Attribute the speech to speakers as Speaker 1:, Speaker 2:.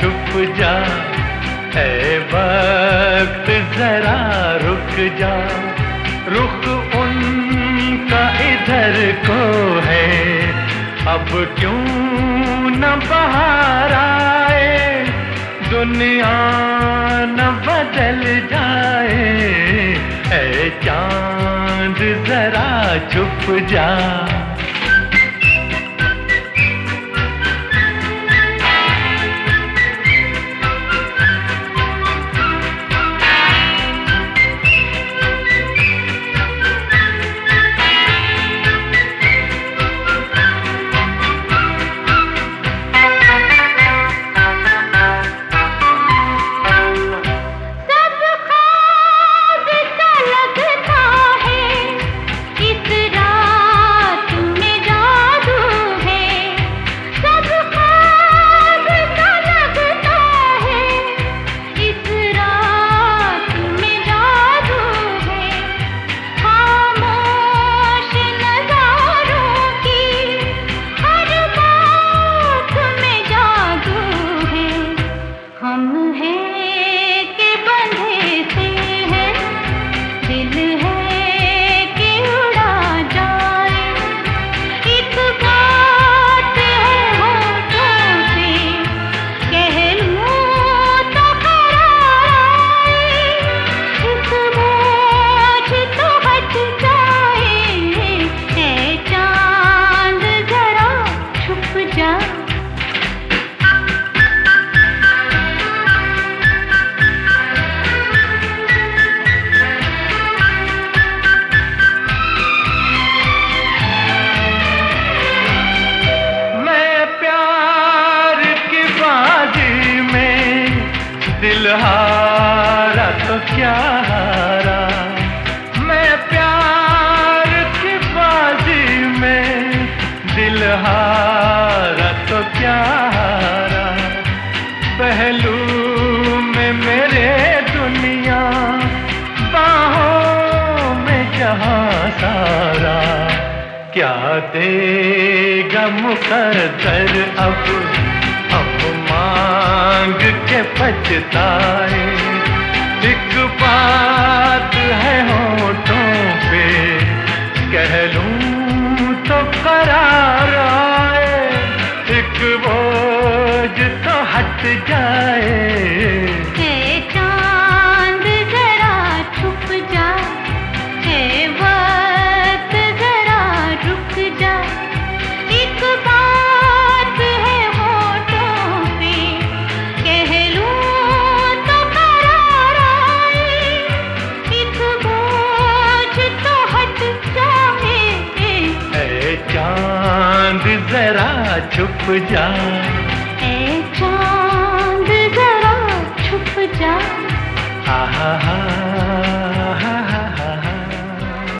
Speaker 1: छुप जा। है वक्त जरा रुक जा। रुख उनका इधर को है। अब क्यों न बाहर आए? दुनिया न बदल जाए। ऐ चाँद जरा छुप जा। दिल हारा तो क्या हारा? मैं प्यार की बाजी में दिल हारा तो क्या हारा? पहलू में मेरे दुनिया, बाहों में जहाँ सारा। क्या देगा मुकदर अब? मांग के पछताए। एक बात है होठों पे, कह लूँ तो करार आए। एक बोझ तो हट जाए। चाँद जरा छुप जा